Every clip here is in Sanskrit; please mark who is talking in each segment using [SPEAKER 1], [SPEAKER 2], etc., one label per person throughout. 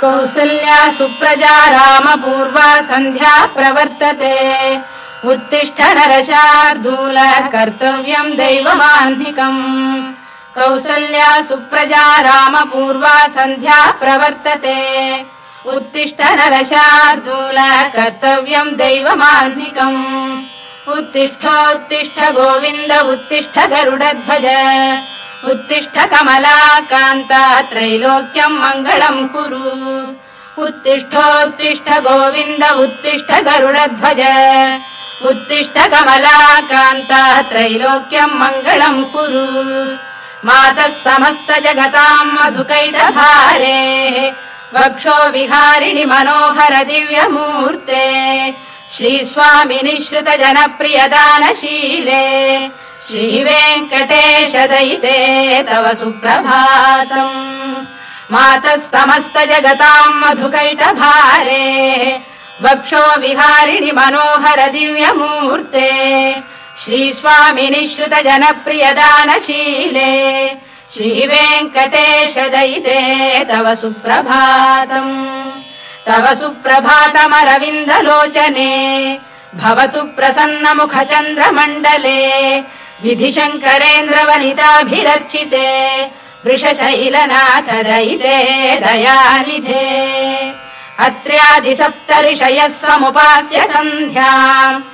[SPEAKER 1] कौसल्या सुप्रजा रामपूर्वा सन्ध्या प्रवर्तते। उत्तिष्ठ नरशार्दूल कर्तव्यम् दैवमान्धिकम् कौसल्या सुप्रजा रामपूर्वा सन्ध्या प्रवर्तते। उत्तिष्ठ नरशार्दूल कर्तव्यम् दैवमान्धिकम् उत्तिष्ठोत्तिष्ठ गोविन्द उत्तिष्ठ गरुडध्वज उत्तिष्ठ कमला कान्ता त्रैलोक्यम् मङ्गलम् कुरु। उत्तिष्ठोत्तिष्ठ गोविन्द उत्तिष्ठ गरुडध्वज। उत्तिष्ठ कमला कान्ता त्रैलोक्यम् मङ्गलम् कुरु। मातः समस्त जगताम् मधुकैटभारे। वक्षो विहारिणि मनोहर दिव्यमूर्ते। श्रीस्वामि निःश्रुत श्रीवेङ्कटेश दयिते तव सुप्रभातम्। मातः समस्त जगताम् मधुकैटभारे वक्षो विहारिणि मनोहर दिव्यमूर्ते श्रीस्वामि निःश्रुत जनप्रियदानशीले श्रीवेङ्कटेश दयिते तव सुप्रभातम्। तव सुप्रभातमरविन्दलोचने भवतु प्रसन्न मुख चन्द्रमण्डले विधिशङ्करेन्द्रवनिताभिरर्चिते वृषशैलनाथ दयिते दयानिधे। अत्र्यादिसप्तऋषयः समुपास्य सन्ध्याम्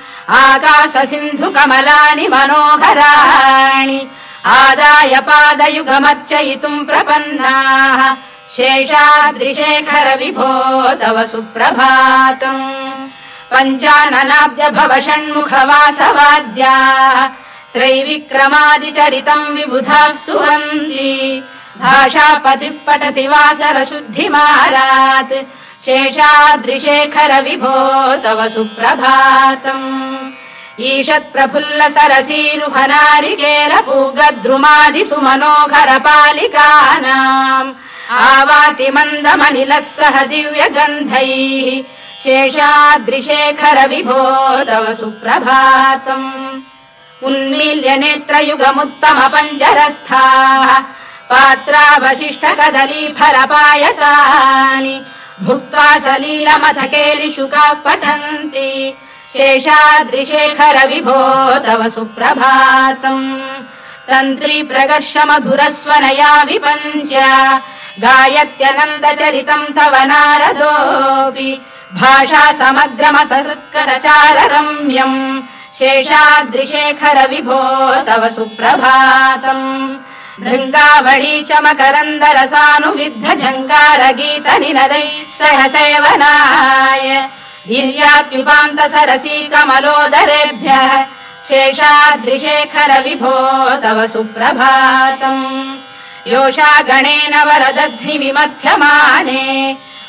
[SPEAKER 1] आकाश सिन्धु कमलानि मनोहराणि आदाय पादयुगमर्चयितुम् प्रपन्नाः शेषाद्रिशेखर विभो तव सुप्रभातम्। पञ्चाननाब्ज भव षण्मुखवासवाद्याः त्रैविक्रमादिचरितम् विबुधास्तु वन्ति भाषापतिः पठति वासरशुद्धिमारात् शेषाद्रिशेखर विभो तव सुप्रभातम्। ईषत् प्रफुल्ल सरसीरुहनारिकेल पूगद्रुमादिसु मनोहर पालिकानाम् आवाति मन्दमनिलः सह दिव्यगन्धैः। शेषाद्रिशेखर विभो तव सुप्रभातम् उन्मील्य नेत्रयुगमुत्तम पञ्जरस्थाः पात्रावशिष्ट कदली फलपायसानि भुक्त्वा सलीलमथ केलिशुकाः पठन्ति शेषाद्रिशेखर विभो तव सुप्रभातम् तन्त्री प्रकर्ष मधुरस्वनया विपञ्च गायत्यनन्द चरितम् तव नारदोऽपि भाषा समग्रमसकृत्करचार रम्यम् शेषाद्रिशेखर विभो तव सुप्रभातम्। भृङ्गावळी च मकरन्दरसानुविद्ध झङ्कार गीत निनदैः सह सेवनाय वीर्यात्युपान्त सरसी कमलोदरेभ्यः शेषाद्रिशेखर विभो तव सुप्रभातम्। योषा गणेन वरदध्नि विमथ्यमाने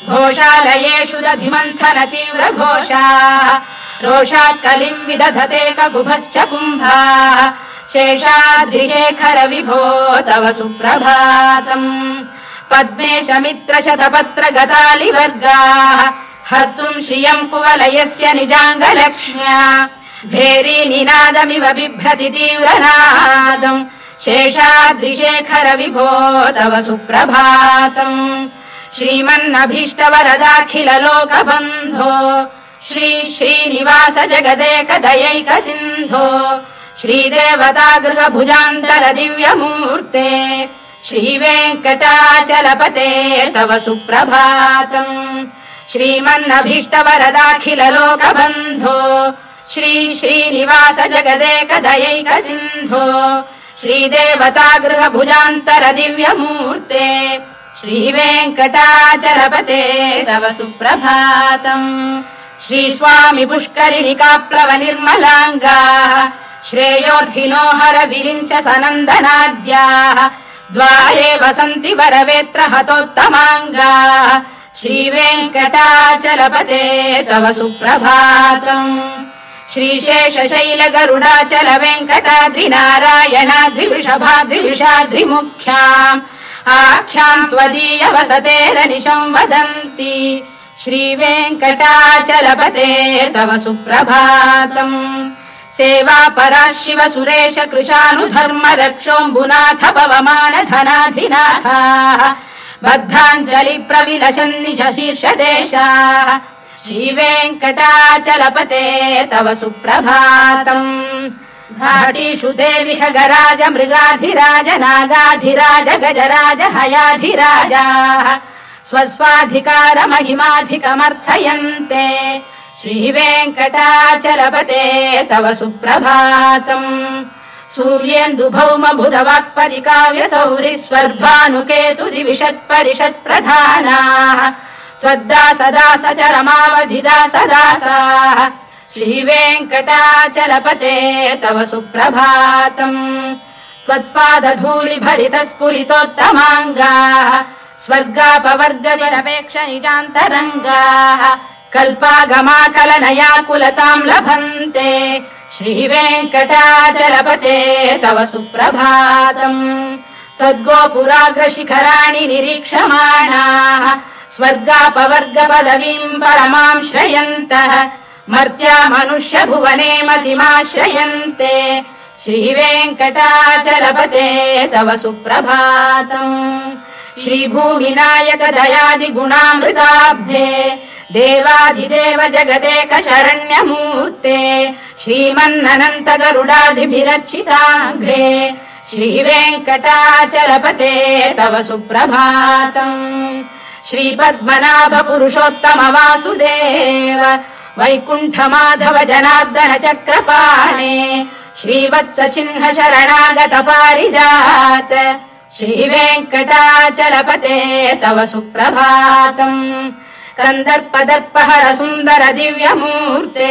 [SPEAKER 1] घोषालयेषु दधिमन्थन तीव्र घोषाः रोषात् कलिम् विदधते कगुभश्च कुम्भाः। शेषाद्रिशेखर विभो तव सुप्रभातम्। पद्मेश मित्र शतपत्र गतालिवर्गाः हर्तुम् श्रियम् कुवलयस्य निजाङ्गलक्ष्म्या। भेरी निनादमिव बिभ्रति तीव्रनादम्। शेषाद्रिशेखर विभो तव सुप्रभातम्। श्रीमन्नभीष्टवरदाखिल लोकबन्धो श्री श्रीनिवास जगदेक दयैक सिन्धो श्रीदेवता गृहभुजान्तल दिव्यमूर्ते श्रीवेङ्कटाचलपते तव सुप्रभातम् श्रीमन्नभीष्टवरदाखिल लोकबन्धो श्री श्रीनिवास जगदेक दयैक सिन्धो श्रीदेवता गृहभुजान्तर दिव्यमूर्ते श्रीवेङ्कटाचलपते तव सुप्रभातम् श्रीस्वामि पुष्करिणिकाप्लव निर्मलाङ्गाः श्रेयोर्थिनो हर विरिञ्च सनन्दनाद्याः द्वारे वसन्ति वरवेत्र हतोत्तमाङ्गाः श्रीवेङ्कटाचलपते तव सुप्रभातम्। श्रीशेषशैल गरुडाचल वेङ्कटाद्रिनारायणाद्रिवृषभाद्रिविषाद्रिमुख्याम् आख्याम् त्वदीय वसतेरनिशम् वदन्ति श्रीवेङ्कटाचलपते तव सुप्रभातम् सेवा परा शिव सुरेश कृशानुधर्म रक्षोऽम्बुनाथ पवमान धनाधिनाथाः। बद्धाञ्जलि प्रविलसन् निज शीर्षदेशाः। श्रीवेङ्कटाचलपते तव सुप्रभातम् घाटीषु देवि खगराज मृगाधिराज नागाधिराज गजराज हयाधिराजाः स्वस्वाधिकारमहिमाधिकमर्थयन्ते श्रीवेङ्कटाचलपते तव सुप्रभातम्। सूर्येन्दुभौम बुधवाक्परि काव्य सौरि स्वर्भानुकेतु दिविशत्परिषत् प्रधानाः त्वद्दासदास चरमावधिदासदासाः श्रीवेङ्कटाचलपते तव सुप्रभातम्। त्वत्पादधूलि भरितः स्फुरितोत्तमाङ्गाः स्वर्गापवर्ग निरपेक्ष निजान्तरङ्गाः कल्पागमाकलनया कुलताम् लभन्ते। श्रीवेङ्कटाचलपते तव सुप्रभातम्। त्वद्गोपुराग्रशिखराणि निरीक्षमाणाः। स्वर्गापवर्ग पदवीम् परमाम् श्रयन्तः। मर्त्या मनुष्य भुवने मतिमाश्रयन्ते। श्रीवेङ्कटाचलपते तव सुप्रभातम् श्रीभूमिनायक दयादिगुणामृताब्धे देवादिदेव जगदेक शरण्यमूर्ते श्रीवेङ्कटाचलपते तव सुप्रभातम् श्रीपद्मनाभ पुरुषोत्तम वासुदेव वैकुण्ठ माधव जनार्दन चक्रपाणे श्रीवत्स चिह्न शरणागत पारिजात श्रीवेङ्कटाचलपते तव सुप्रभातम्। कन्दर्पदर्पहर सुन्दर दिव्यमूर्ते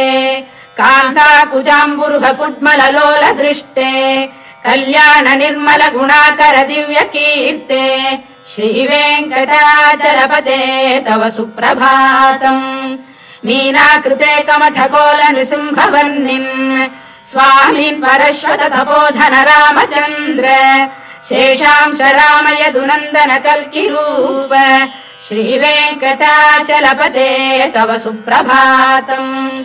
[SPEAKER 1] कान्ताकुजाम्बुरुह कुड्मललोल दृष्टे कल्याण निर्मल गुणाकर दिव्य कीर्ते श्रीवेङ्कटाचलपते तव सुप्रभातम्। मीनाकृते कमठकोल नृसिंहवर्णिन् स्वामीन् परश्वत तपोधन रामचन्द्र शेषांश रामयदुनन्दन कल्किरूप श्रीवेङ्कटाचलपते तव सुप्रभातम्।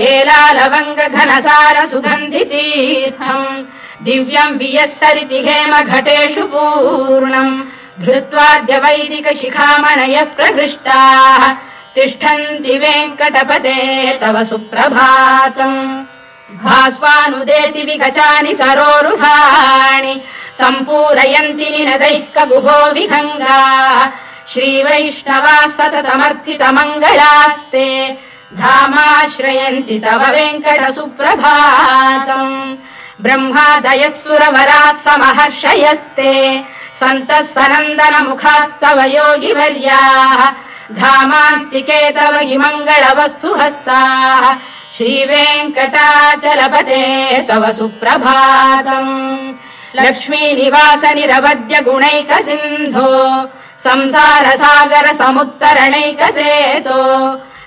[SPEAKER 1] एलालवङ्ग घनसार सुगन्धितीर्थम् दिव्यम् वियस्सरिति हेम घटेषु पूर्णम्। धृत्वाद्य वैदिक शिखामणयः प्रहृष्टाः। तिष्ठन्ति वेङ्कटपते तव सुप्रभातम्। भास्वानुदेति विगचानि सरोरुहाणि सम्पूरयन्ति निनदैः कगुभो विहङ्गाः श्रीवैष्णवा सततमर्थितमङ्गलास्ते धामाश्रयन्ति तव वेङ्कट सुप्रभातम् ब्रह्मादयः सुरवराः समहर्षयस्ते सन्तः सनन्दन मुखास्तव योगिवर्याः धामान्तिके तव हि मङ्गलवस्तु हस्ताः श्रीवेङ्कटाचलपते तव सुप्रभातम् लक्ष्मीनिवास निरवद्य गुणैक सिन्धो संसार सागर समुत्तरणैक सेतो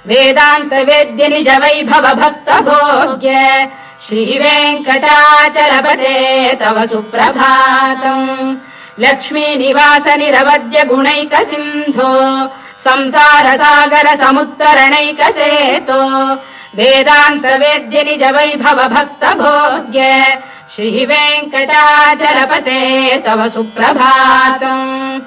[SPEAKER 1] वेदान्त वेद्य निज वैभव भक्त भोग्य श्री श्रीवेङ्कटाचलपते तव सुप्रभातम् लक्ष्मीनिवास निरवद्य गुणैक सिन्धो संसार सागर समुत्तरणैक सेतो वेदान्त वेद्य निज वैभव भक्त भोग्य श्रीवेङ्कटाचलपते तव सुप्रभातम्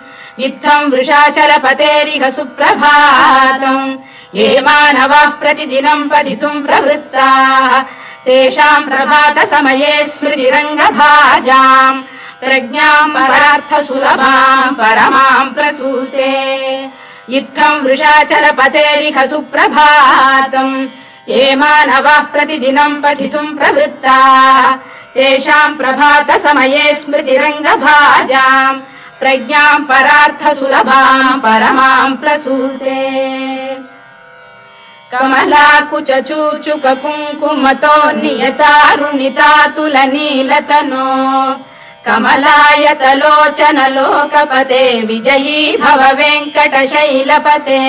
[SPEAKER 1] इत्थम् वृषाचलपतेरिह सुप्रभातम् ये मानवाः प्रतिदिनम् पठितुम् प्रवृत्ताः। तेषाम् प्रभात समये स्मृतिरङ्गभाजाम्। प्रज्ञाम् परार्थ सुलभाम् परमाम् प्रसूते। इत्थम् वृषाचलपतेरिह सुप्रभातम् ये मानवाः प्रतिदिनम् पठितुम् प्रवृत्ताः तेषाम् प्रभात समये स्मृतिरङ्गभाजाम् प्रज्ञाम् परार्थ सुलभाम् परमाम् प्रसूते। कमलाकुच चूचुक कुङ्कुमतो नियतारुणितातुल नीलतनो कमलायतलोचन लोकपते विजयी भव वेङ्कटशैलपते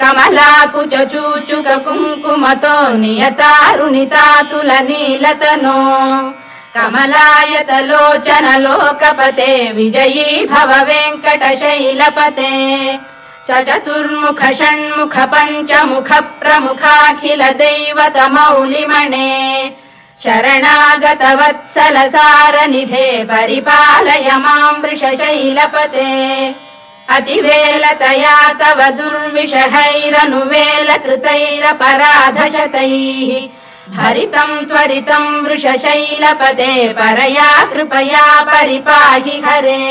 [SPEAKER 1] कमलाकुच चूचुक कुङ्कुमतो नियतारुणितातुल नीलतनो कमलायतलोचन लोकपते विजयी भव वेङ्कटशैलपते स चतुर्मुख षण्मुख पञ्चमुख प्रमुखाखिल दैवत मौलिमणे शरणागतवत्सलसारनिधे परिपालय माम् वृषशैलपते अतिवेलतया तव दुर्विषहैरनुवेलकृतैरपराधशतैः। हरितम् त्वरितम् वृषशैलपते परया कृपया परिपाहि हरे।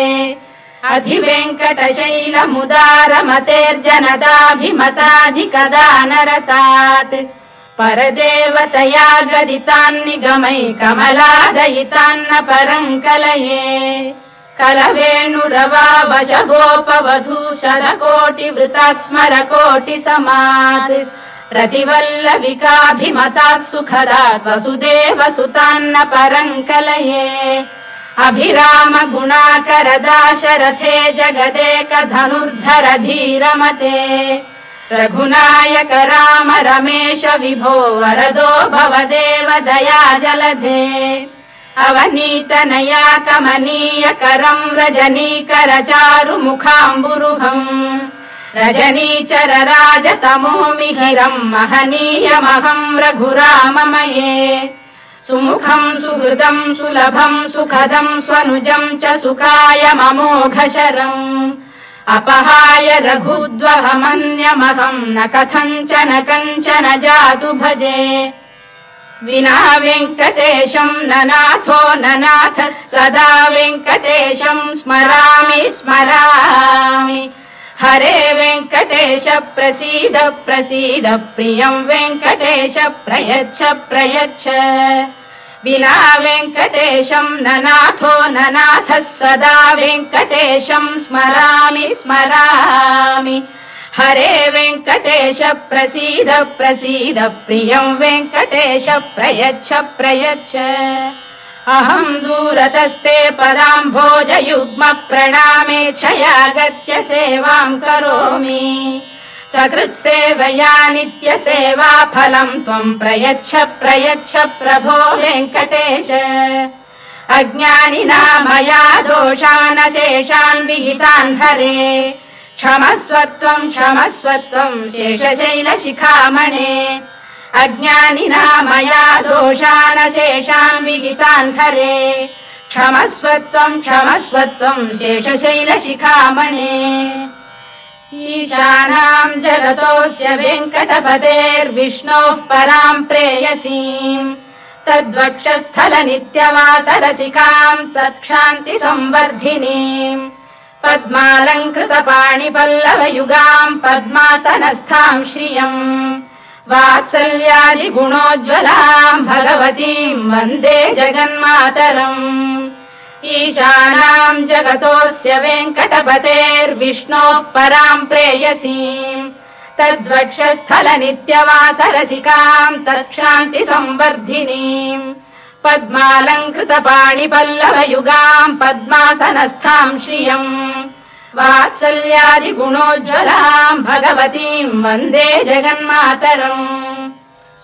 [SPEAKER 1] अधिवेङ्कटशैलमुदारमतेर्जनदाभिमताधिकदानरतात्। परदेवतया गदितान्निगमै कमलादयितान्न परम् कलये कलवेणुरवावश गोपवधू शरकोटिवृता स्मर कोटि समात् प्रतिवल्लविकाभिमतात् सुखदात् वसुदेव सुतान्न परम् कलये अभिराम गुणाकरदाशरथे जगदेक धनुर्धर धीरमते रघुनायक राम रमेश विभो वरदो भवदेव दया जलधे अवनीतनया कमनीय करम् रजनीकर चारु मुखाम्बुरुहम् रजनीचर राजतमो मिहिरम् महनीयमहम् रघुराममये। सुमुखम् सुहृदम् सुलभम् सुखदम् स्वनुजम् च सुखाय ममोघशरम् अपहाय रघुद्वहमन्यमहम् न कथञ्चन कञ्चन जातु भजे विना वेङ्कटेशम् न नाथो न नाथः सदा वेङ्कटेशम् स्मरामि स्मरामि। हरे वेङ्कटेश प्रसीद प्रसीद प्रियम् वेङ्कटेश प्रयच्छ प्रयच्छ। विना वेङ्कटेशम् न नाथो न नाथः सदा वेङ्कटेशम् स्मरामि स्मरामि हरे वेङ्कटेश प्रसीद प्रसीद प्रियम् वेङ्कटेश प्रयच्छ प्रयच्छ। अहम् दूरतस्ते पदाम् भोजयुग्म प्रणामे क्षयागत्य सेवाम् करोमि। सकृत्सेवया नित्यसेवा फलम् त्वम् प्रयच्छ प्रयच्छ प्रभो वेङ्कटेश। अज्ञानिना मया दोषानशेषान् विहितान् हरे क्षमस्वत्वम् क्षमस्वत्वम् शेषशैलशिखामणे। अज्ञानिना मया दोषानशेषान् विहितान् हरे। क्षमस्वत्वम् क्षमस्वत्वम् शेषशैलशिखामणे। ईशानाम् जगतोऽस्य वेङ्कटपतेर्विष्णोः पराम् प्रेयसीम्। तद्वक्षस्थल नित्यवासरसिकाम् तत्क्षान्ति संवर्धिनीम् पद्मालङ्कृत पाणिपल्लवयुगाम् पद्मासनस्थाम् श्रियम् वात्सल्यादिगुणोज्ज्वलाम् भगवतीम् वन्दे जगन्मातरम् ईशानाम् जगतोऽस्य वेङ्कटपतेर्विष्णोः पराम् प्रेयसीम् तद्वक्षस्थल नित्यवासरसिकाम् तत्क्षान्ति संवर्धिनीम् पद्मालङ्कृत पाणिपल्लवयुगाम् पद्मासनस्थाम् श्रियम् वात्सल्यादिगुणोज्ज्वलाम् भगवतीम् वन्दे जगन्मातरम्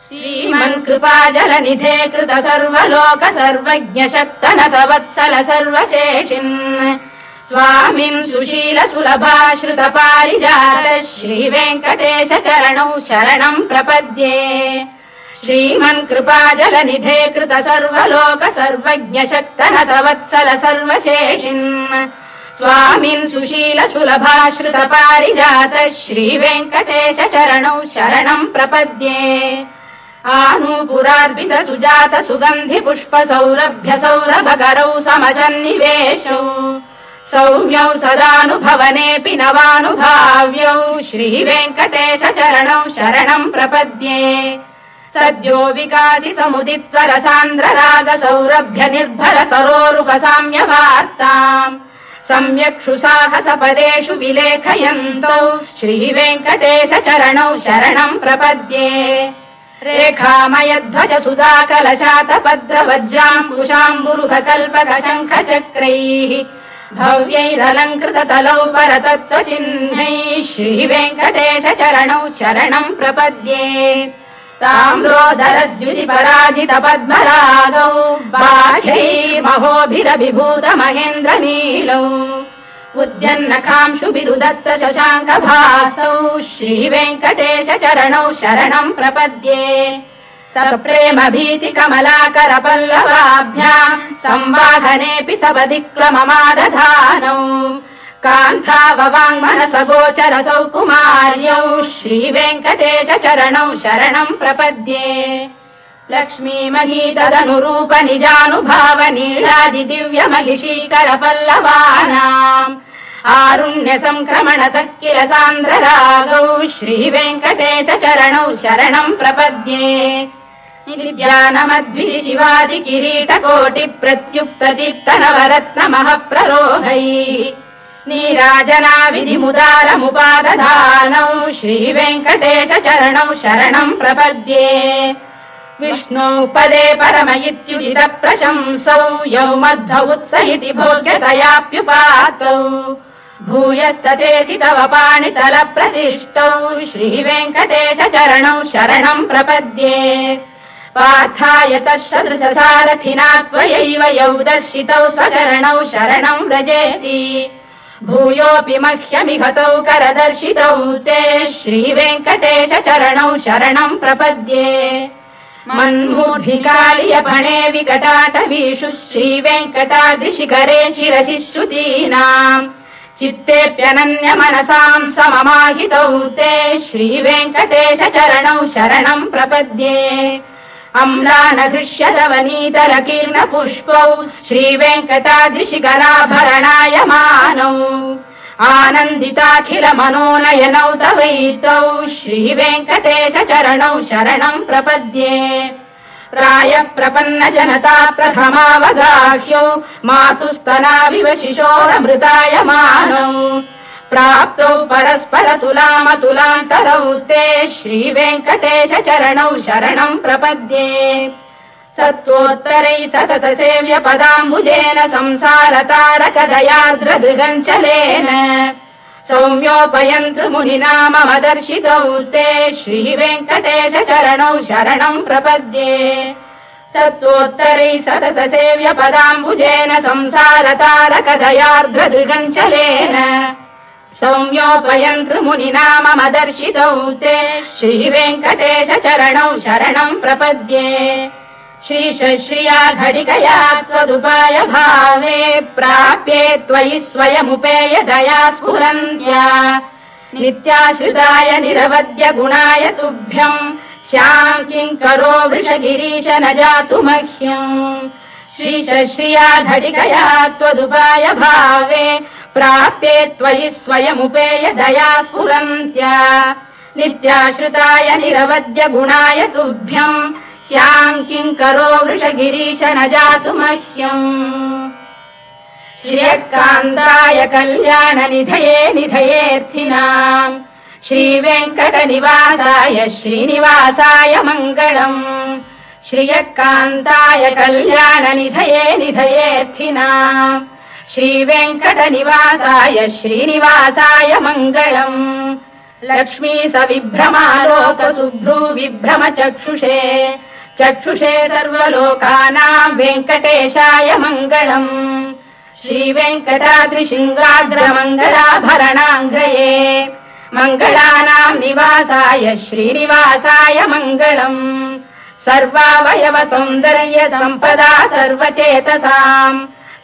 [SPEAKER 1] श्रीमन् कृपा जलनिधे कृत सर्वलोक सर्वज्ञ शक्तनत वत्सल सर्वशेषिन्। स्वामिन् श्रीवेङ्कटेश चरणौ शरणम् प्रपद्ये श्रीमन् कृपा जलनिधे कृत सर्वलोक सर्वज्ञ शक्तनत वत्सल सर्वशेषिन्। स्वामिन् सुशील सुलभाश्रुत पारिजात श्रीवेङ्कटेश चरणौ शरणम् प्रपद्ये। आनूपुरार्पित सुजात सुगन्धि पुष्प सौरभ्य सौरभकरौ समसन्निवेशौ। सौम्यौ सदानुभवनेऽपि नवानुभाव्यौ। श्रीवेङ्कटेश चरणौ शरणम् प्रपद्ये सद्यो विकासि समुदित्वर सान्द्र राग सौरभ्य निर्भर सरोरुह साम्यवार्ताम् सम्यक्षु साहस पदेषु विलेखयन्तौ। श्रीवेङ्कटेश चरणौ शरणम् प्रपद्ये। रेखामयध्वज सुधा कलशात पद्र वज्राङ्कुशाम्बुरुह कल्पक शङ्ख चक्रैः भव्यैरलङ्कृत तलौ परतत्त्वचिह्नैः। श्रीवेङ्कटेश चरणौ शरणम् प्रपद्ये ताम्रोदरद्युति पराजित पद्मरागौ बाह्यै महोभिरभिभूत महेन्द्र नीलौ उद्यन्नखांशु बिरुदस्त शशाङ्क भासौ श्रीवेङ्कटेश चरणौ शरणम् प्रपद्ये प्रेम भीति कमलाकर पल्लवाभ्याम् संवाहनेऽपि सपदिक्लममादधानौ कान्थाववाङ्मनस गोचरसौ कुमार्यौ श्रीवेङ्कटेश चरणौ शरणम् प्रपद्ये। लक्ष्मी मही तदनुरूप निजानुभाव नीलादि दिव्य महिषीकर पल्लवानाम् आरुण्य सङ्क्रमणतः किल सान्द्ररागौ श्रीवेङ्कटेश चरणौ शरणम् प्रपद्ये। ज्ञानमद्भि शिवादि किरीटकोटि प्रत्युक्त दीप्तनवरत्नमः प्ररोहैः नीराजना विधिमुदारमुपादधानौ श्रीवेङ्कटेश चरणौ शरणम् प्रपद्ये। विष्णौ पदे परम इत्युदित प्रशंसौ यौ उत्स इति भोग्यतयाप्युपातौ। भूयस्ततेति तव पाणितल प्रतिष्ठौ श्रीवेङ्कटेश चरणौ शरणम् प्रपद्ये। पार्थाय तत्सदृशसारथिना त्वयैव यौ दर्शितौ स्वचरणौ शरणम् व्रजेति भूयोऽपि मह्यमिहतौ करदर्शितौ ते श्रीवेङ्कटेश चरणौ शरणम् प्रपद्ये। मन्मूर्धिकालियपणे विकटाटवीषु श्रीवेङ्कटाद्रिशिखरे शिरसि श्रुतीनाम् चित्तेऽप्यनन्य मनसाम् सममाहितौ ते श्रीवेङ्कटेश चरणौ शरणम् प्रपद्ये अम्लानघृष्यदवनीतलकीर्ण पुष्पौ श्रीवेङ्कटाद्रिशिखराभरणाय मानौ। आनन्दिताखिल मनोनयनौ तवैतौ श्रीवेङ्कटेश चरणौ शरणम् प्रपद्ये। प्रायः प्रपन्न जनता प्रथमावगाह्यौ मातुस्तनाविव शिशोरमृताय मानौ प्राप्तौ परस्पर तुलामतुलान्तरौ ते श्रीवेङ्कटेश चरणौ शरणम् प्रपद्ये। सत्त्वोत्तरै सतत सेव्य पदाम्बुजेन संसार तारकदयार्द्रदृगञ्चलेन सौम्योपयन्तृमुनिना मम दर्शितौ ते श्रीवेङ्कटेश चरणौ शरणम् प्रपद्ये। सत्त्वोत्तरै सतत सेव्य पदाम्बुजेन संसार तारकदयार्द्रदृगञ्चलेन सौम्योपयन्तृमुनिना मम दर्शितौ ते। श्रीवेङ्कटेश चरणौ शरणम् प्रपद्ये। श्रीश्रिया घटिकया त्वदुपाय भावे प्राप्ये त्वयि स्वयमुपेय दया स्फुरन्त्या। नित्याश्रिताय निरवद्य गुणाय तुभ्यम् श्याम् किङ्करो वृषगिरीश न जातु मह्यम् श्रीश्रिया घटिकया त्वदुपाय भावे प्राप्ये त्वयि स्वयमुपेय दया स्फुरन्त्या। नित्याश्रिताय निरवद्य गुणाय तुभ्यम् स्याम् किङ्करो वृषगिरीश न जातु मह्यम् श्रियकान्ताय कल्याणनिधये निधयेऽर्थिनाम् श्रीवेङ्कटनिवासाय श्रीनिवासाय मङ्गलम्। श्रियकान्ताय कल्याणनिधये निधयेऽर्थिनाम् श्रीवेङ्कटनिवासाय श्रीनिवासाय मङ्गलम् लक्ष्मी स विभ्रमालोकसुभ्रू विभ्रम चक्षुषे सर्वलोकानाम् वेङ्कटेशाय मङ्गलम् श्रीवेङ्कटाद्रिशृङ्गाग्रमङ्गलाभरणाङ्ग्रये मङ्गलानाम् निवासाय श्रीनिवासाय मङ्गलम् सर्वावयव सौन्दर्य सम्पदा सर्वचेतसाम्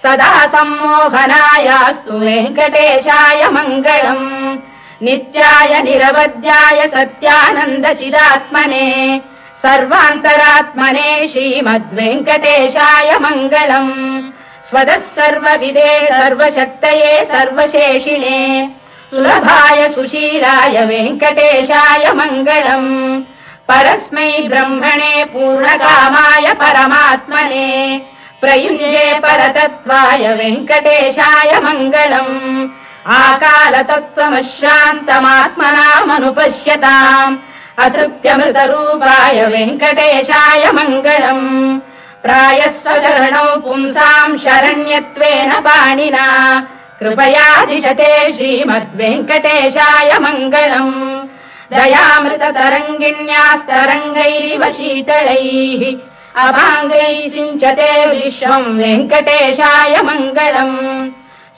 [SPEAKER 1] सदा सम्मोहनायास्तु वेङ्कटेशाय मङ्गलम्। नित्याय निरवद्याय सत्यानन्दचिदात्मने सर्वान्तरात्मने श्रीमद्वेङ्कटेशाय मङ्गलम्। स्वदः सर्वविदे सर्वशक्तये सर्वशेषिणे। सुलभाय सुशीलाय वेङ्कटेशाय मङ्गलम्। परस्मै ब्रह्मणे पूर्णकामाय परमात्मने प्रयुञ्जे परतत्त्वाय वेङ्कटेशाय मङ्गलम्। आकालतत्त्वमश्रान्तमात्मनामनुपश्यताम् अतृप्त्यमृतरूपाय वेङ्कटेशाय मङ्गलम्। प्रायः स्वचरणौ पुंसाम् शरण्यत्वेन पाणिना। कृपया दिशते श्रीमद्वेङ्कटेशाय मङ्गलम्। दयामृततरङ्गिण्यास्तरङ्गैरिव शीतलैः अभाङ्गैः सिञ्चते विश्वम् वेङ्कटेशाय मङ्गलम्।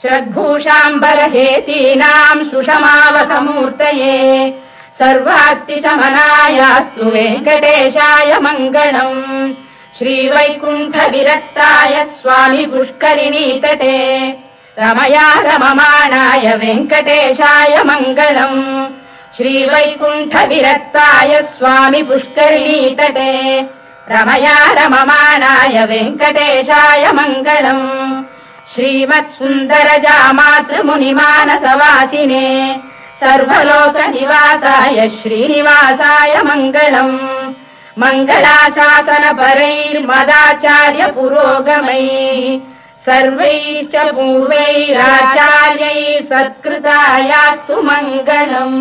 [SPEAKER 1] श्रद्भूषाम्बरहेतीनाम् सुषमावकमूर्तये सर्वात्तिशमनायास्तु वेङ्कटेशाय मङ्गलम्। श्रीवैकुण्ठविरक्ताय स्वामि पुष्करिणीतटे रमया रममाणाय वेङ्कटेशाय मङ्गलम्। श्रीवैकुण्ठविरक्ताय स्वामि पुष्करिणीतटे रमया रममाणाय वेङ्कटेशाय मङ्गलम्। श्रीमत्सुन्दरजामातृमुनिमानसवासिने सर्वलोकनिवासाय श्रीनिवासाय मङ्गलम्। मङ्गलाशासनपरैर्मदाचार्य पुरोगमैः सर्वैश्च पूर्वैराचार्यैः सत्कृतायास्तु मङ्गलम्